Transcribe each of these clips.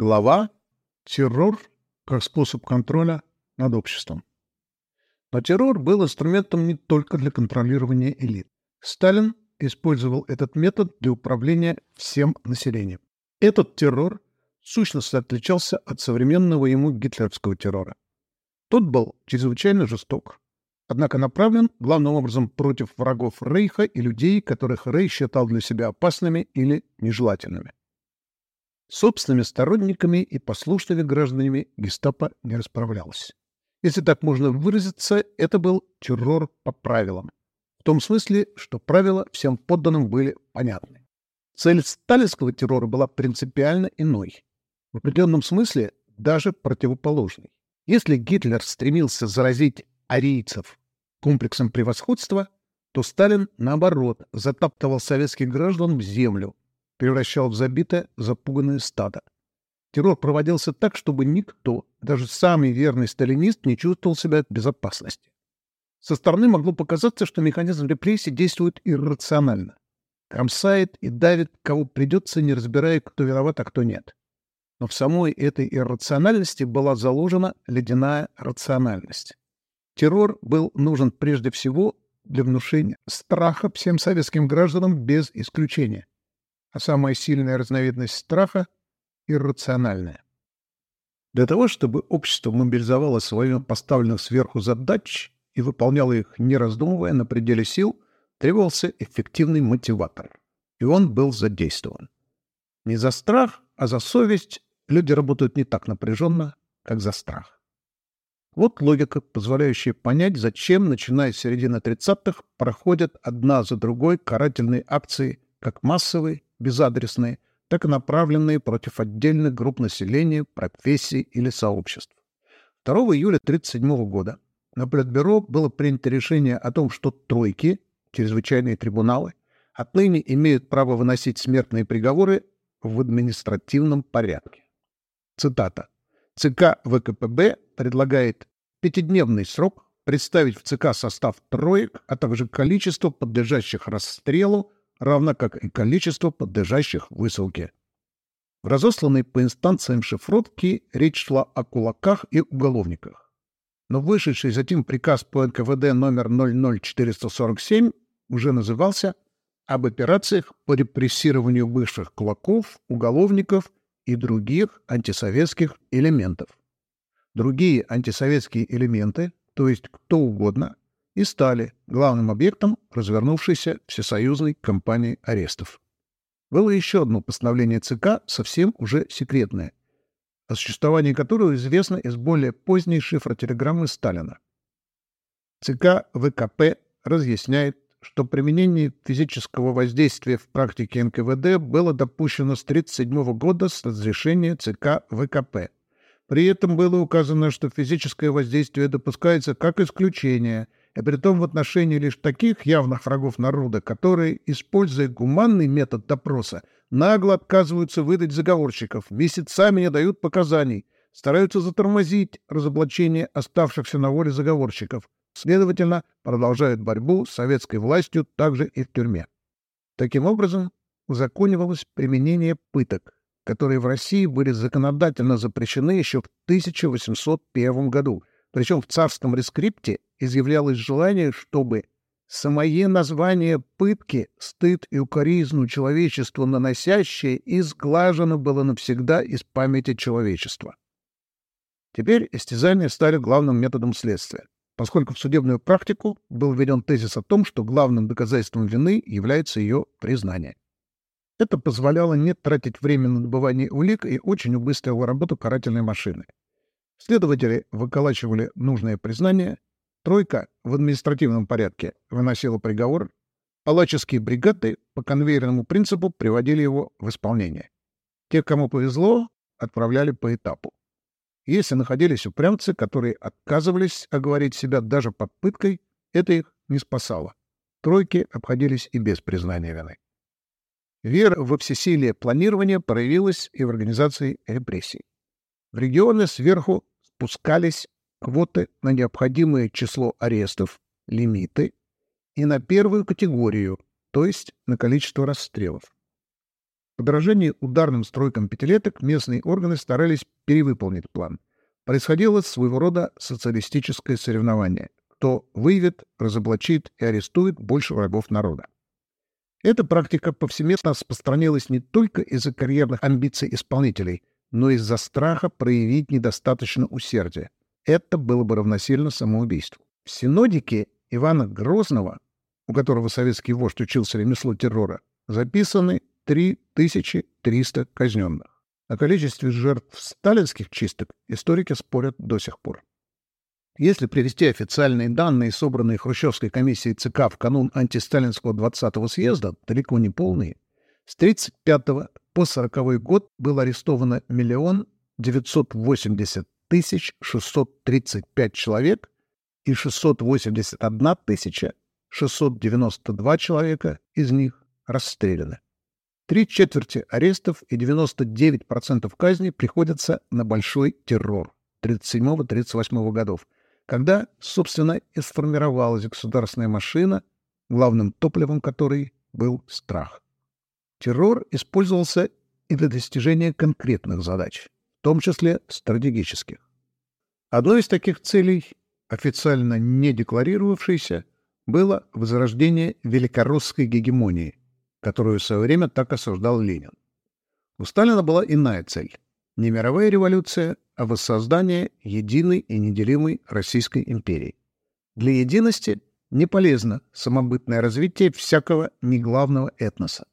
Глава «Террор как способ контроля над обществом». Но террор был инструментом не только для контролирования элит. Сталин использовал этот метод для управления всем населением. Этот террор в сущности отличался от современного ему гитлеровского террора. Тот был чрезвычайно жесток, однако направлен главным образом против врагов Рейха и людей, которых Рейх считал для себя опасными или нежелательными. Собственными сторонниками и послушными гражданами гестапо не расправлялось. Если так можно выразиться, это был террор по правилам. В том смысле, что правила всем подданным были понятны. Цель сталинского террора была принципиально иной. В определенном смысле даже противоположной. Если Гитлер стремился заразить арийцев комплексом превосходства, то Сталин, наоборот, затаптывал советских граждан в землю, превращал в забитое, запуганное стадо. Террор проводился так, чтобы никто, даже самый верный сталинист, не чувствовал себя в безопасности. Со стороны могло показаться, что механизм репрессий действует иррационально. Кромсает и давит, кого придется, не разбирая, кто виноват, а кто нет. Но в самой этой иррациональности была заложена ледяная рациональность. Террор был нужен прежде всего для внушения страха всем советским гражданам без исключения а самая сильная разновидность страха — иррациональная. Для того, чтобы общество мобилизовало свои поставленных сверху задач и выполняло их, не раздумывая, на пределе сил, требовался эффективный мотиватор. И он был задействован. Не за страх, а за совесть люди работают не так напряженно, как за страх. Вот логика, позволяющая понять, зачем, начиная с середины 30-х, проходят одна за другой карательные акции, как массовые, безадресные, так и направленные против отдельных групп населения, профессий или сообществ. 2 июля 1937 года на Политбюро было принято решение о том, что тройки, чрезвычайные трибуналы, отныне имеют право выносить смертные приговоры в административном порядке. Цитата. ЦК ВКПБ предлагает пятидневный срок представить в ЦК состав троек, а также количество подлежащих расстрелу равно как и количество подлежащих высылке. В разосланной по инстанциям шифровки речь шла о кулаках и уголовниках. Но вышедший затем приказ по НКВД номер 00447 уже назывался об операциях по репрессированию бывших кулаков, уголовников и других антисоветских элементов. Другие антисоветские элементы, то есть кто угодно, и стали главным объектом развернувшейся всесоюзной кампании арестов. Было еще одно постановление ЦК, совсем уже секретное, о существовании которого известно из более поздней шифротелеграммы Сталина. ЦК ВКП разъясняет, что применение физического воздействия в практике НКВД было допущено с 1937 года с разрешения ЦК ВКП. При этом было указано, что физическое воздействие допускается как исключение – и притом в отношении лишь таких явных врагов народа, которые, используя гуманный метод допроса, нагло отказываются выдать заговорщиков, месяцами не дают показаний, стараются затормозить разоблачение оставшихся на воле заговорщиков, следовательно, продолжают борьбу с советской властью также и в тюрьме. Таким образом, узаконивалось применение пыток, которые в России были законодательно запрещены еще в 1801 году, причем в царском рескрипте изъявлялось желание, чтобы самое название пытки, стыд и укоризну человечеству наносящее, изглажено было навсегда из памяти человечества. Теперь истязания стали главным методом следствия, поскольку в судебную практику был введен тезис о том, что главным доказательством вины является ее признание. Это позволяло не тратить время на добывание улик и очень убыстрило работу карательной машины. Следователи выколачивали нужное признание, тройка в административном порядке выносила приговор, а лаческие бригады по конвейерному принципу приводили его в исполнение. Те, кому повезло, отправляли по этапу. Если находились упрямцы, которые отказывались оговорить себя даже под пыткой, это их не спасало. Тройки обходились и без признания вины. Вера во всесилие планирования проявилась и в организации репрессий. В регионы сверху спускались квоты на необходимое число арестов, лимиты, и на первую категорию, то есть на количество расстрелов. подражании ударным стройкам пятилеток местные органы старались перевыполнить план. Происходило своего рода социалистическое соревнование. Кто выявит, разоблачит и арестует больше врагов народа. Эта практика повсеместно распространилась не только из-за карьерных амбиций исполнителей, но из-за страха проявить недостаточно усердия. Это было бы равносильно самоубийству. В синодике Ивана Грозного, у которого советский вождь учился ремеслу террора, записаны 3300 казненных. О количестве жертв сталинских чисток историки спорят до сих пор. Если привести официальные данные, собранные Хрущевской комиссией ЦК в канун антисталинского 20-го съезда, далеко не полные, с 35 по 40 год было арестовано миллион 980 тысяч 635 человек и 681 тысяча 692 человека из них расстреляны. Три четверти арестов и 99% казней приходятся на большой террор 37-38 годов, когда, собственно, и сформировалась государственная машина, главным топливом которой был страх. Террор использовался и для достижения конкретных задач, в том числе стратегических. Одной из таких целей, официально не декларировавшейся, было возрождение великорусской гегемонии, которую в свое время так осуждал Ленин. У Сталина была иная цель — не мировая революция, а воссоздание единой и неделимой Российской империи. Для единости не полезно самобытное развитие всякого неглавного этноса.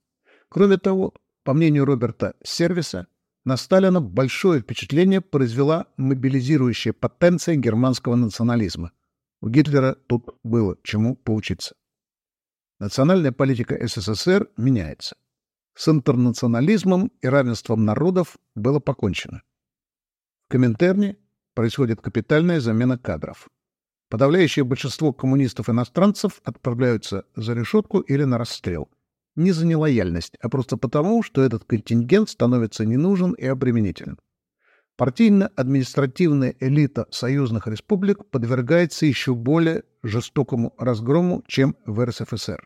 Кроме того, по мнению Роберта Сервиса, на Сталина большое впечатление произвела мобилизирующая потенция германского национализма. У Гитлера тут было чему поучиться. Национальная политика СССР меняется. С интернационализмом и равенством народов было покончено. В Коминтерне происходит капитальная замена кадров. Подавляющее большинство коммунистов-иностранцев отправляются за решетку или на расстрел. Не за нелояльность, а просто потому, что этот контингент становится не нужен и обременителен. Партийно-административная элита союзных республик подвергается еще более жестокому разгрому, чем в РСФСР.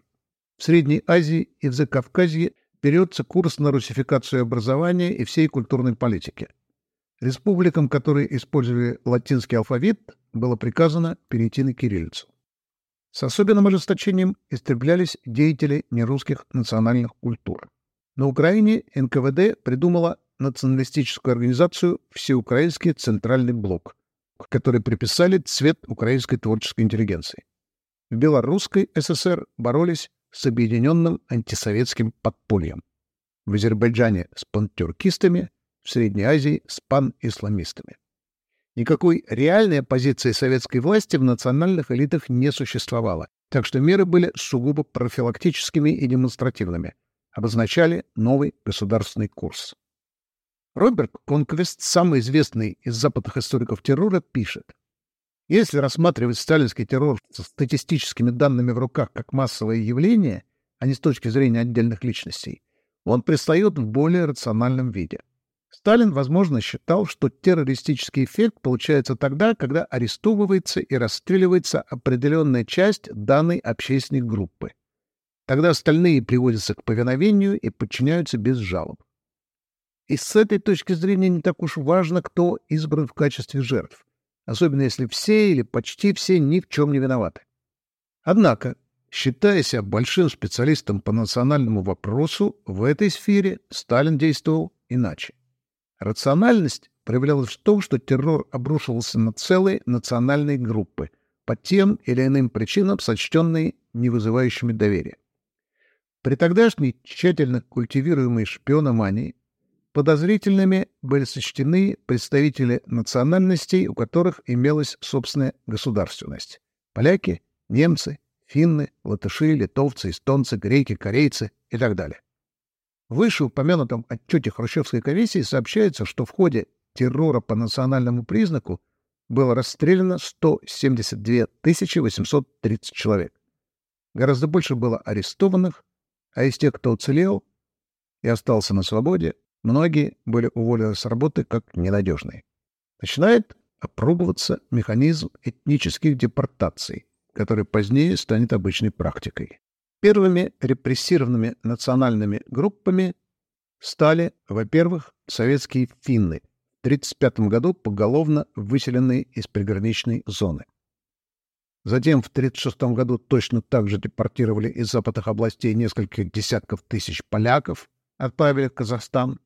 В Средней Азии и в Закавказье берется курс на русификацию образования и всей культурной политики. Республикам, которые использовали латинский алфавит, было приказано перейти на кириллицу. С особенным ожесточением истреблялись деятели нерусских национальных культур. На Украине НКВД придумала националистическую организацию «Всеукраинский центральный блок», к которой приписали цвет украинской творческой интеллигенции. В Белорусской ССР боролись с объединенным антисоветским подпольем. В Азербайджане с пантюркистами, в Средней Азии с пан-исламистами. Никакой реальной оппозиции советской власти в национальных элитах не существовало, так что меры были сугубо профилактическими и демонстративными, обозначали новый государственный курс. Роберт Конквест, самый известный из западных историков террора, пишет. Если рассматривать сталинский террор со статистическими данными в руках как массовое явление, а не с точки зрения отдельных личностей, он предстает в более рациональном виде. Сталин, возможно, считал, что террористический эффект получается тогда, когда арестовывается и расстреливается определенная часть данной общественной группы. Тогда остальные приводятся к повиновению и подчиняются без жалоб. И с этой точки зрения не так уж важно, кто избран в качестве жертв, особенно если все или почти все ни в чем не виноваты. Однако, считая себя большим специалистом по национальному вопросу, в этой сфере Сталин действовал иначе. Рациональность проявлялась в том, что террор обрушивался на целые национальные группы, по тем или иным причинам сочтенные не вызывающими доверия. При тогдашней тщательно культивируемой шпиономании Подозрительными были сочтены представители национальностей, у которых имелась собственная государственность. Поляки, немцы, финны, латыши, литовцы, эстонцы, греки, корейцы и так далее. Вышеупомянутом отчете Хрущевской комиссии сообщается, что в ходе террора по национальному признаку было расстреляно 172 830 человек. Гораздо больше было арестованных, а из тех, кто уцелел и остался на свободе, Многие были уволены с работы как ненадежные. Начинает опробоваться механизм этнических депортаций, который позднее станет обычной практикой. Первыми репрессированными национальными группами стали, во-первых, советские финны, в 1935 году поголовно выселенные из приграничной зоны. Затем в 1936 году точно так же депортировали из западных областей несколько десятков тысяч поляков, отправили в Казахстан.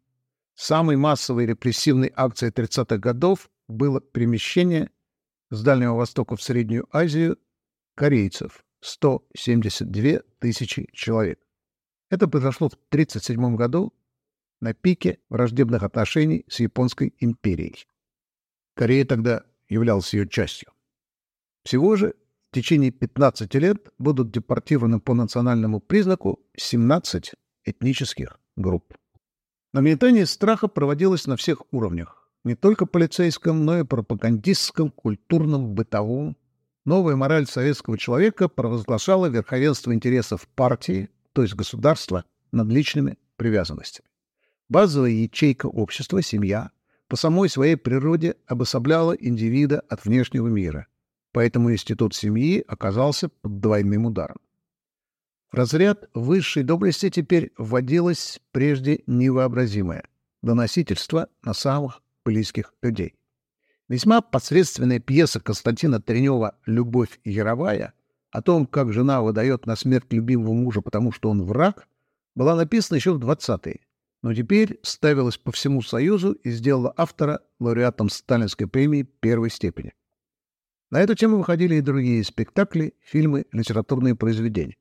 Самой массовой репрессивной акцией 30-х годов было перемещение с Дальнего Востока в Среднюю Азию корейцев 172 тысячи человек. Это произошло в 1937 году на пике враждебных отношений с Японской империей. Корея тогда являлась ее частью. Всего же в течение 15 лет будут депортированы по национальному признаку 17 этнических групп. Нагнетание страха проводилось на всех уровнях. Не только полицейском, но и пропагандистском, культурном, бытовом. Новая мораль советского человека провозглашала верховенство интересов партии, то есть государства, над личными привязанностями. Базовая ячейка общества, семья, по самой своей природе обособляла индивида от внешнего мира. Поэтому институт семьи оказался под двойным ударом. В разряд высшей доблести теперь вводилось прежде невообразимое — доносительство на самых близких людей. Весьма посредственная пьеса Константина Тренева «Любовь Яровая» о том, как жена выдает на смерть любимого мужа, потому что он враг, была написана еще в 20-е, но теперь ставилась по всему Союзу и сделала автора лауреатом Сталинской премии первой степени. На эту тему выходили и другие спектакли, фильмы, литературные произведения.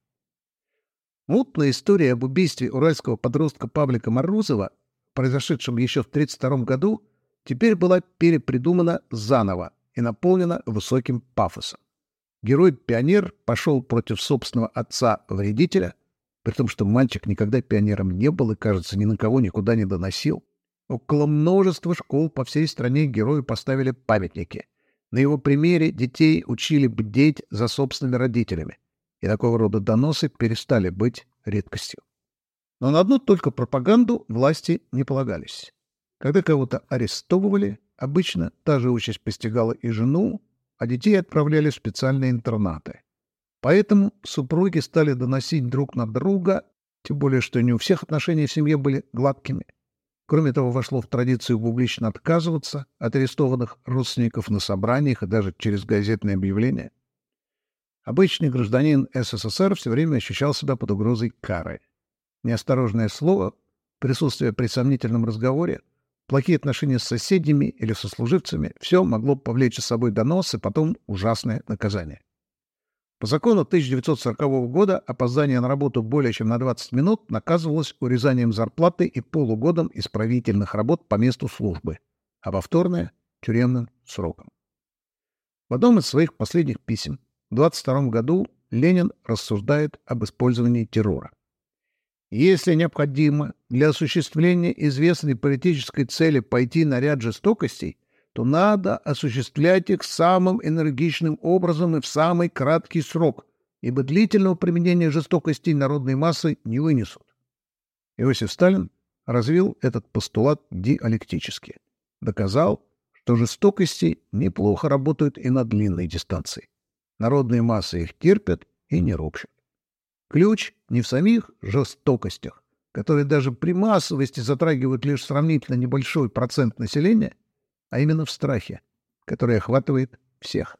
Мутная история об убийстве уральского подростка Павлика Морозова, произошедшем еще в 1932 году, теперь была перепридумана заново и наполнена высоким пафосом. Герой-пионер пошел против собственного отца-вредителя, при том, что мальчик никогда пионером не был и, кажется, ни на кого никуда не доносил. Около множества школ по всей стране герою поставили памятники. На его примере детей учили бдеть за собственными родителями, и такого рода доносы перестали быть редкостью. Но на одну только пропаганду власти не полагались. Когда кого-то арестовывали, обычно та же участь постигала и жену, а детей отправляли в специальные интернаты. Поэтому супруги стали доносить друг на друга, тем более, что не у всех отношения в семье были гладкими. Кроме того, вошло в традицию публично отказываться от арестованных родственников на собраниях и даже через газетные объявления. Обычный гражданин СССР все время ощущал себя под угрозой кары. Неосторожное слово, присутствие при сомнительном разговоре, плохие отношения с соседями или сослуживцами — все могло повлечь за собой донос и потом ужасное наказание. По закону 1940 года опоздание на работу более чем на 20 минут наказывалось урезанием зарплаты и полугодом исправительных работ по месту службы, а повторное — тюремным сроком. В одном из своих последних писем в 22 году Ленин рассуждает об использовании террора. Если необходимо для осуществления известной политической цели пойти на ряд жестокостей, то надо осуществлять их самым энергичным образом и в самый краткий срок, ибо длительного применения жестокостей народной массы не вынесут. Иосиф Сталин развил этот постулат диалектически. Доказал, что жестокости неплохо работают и на длинной дистанции. Народные массы их терпят и не ропщут. Ключ не в самих жестокостях, которые даже при массовости затрагивают лишь сравнительно небольшой процент населения, а именно в страхе, который охватывает всех.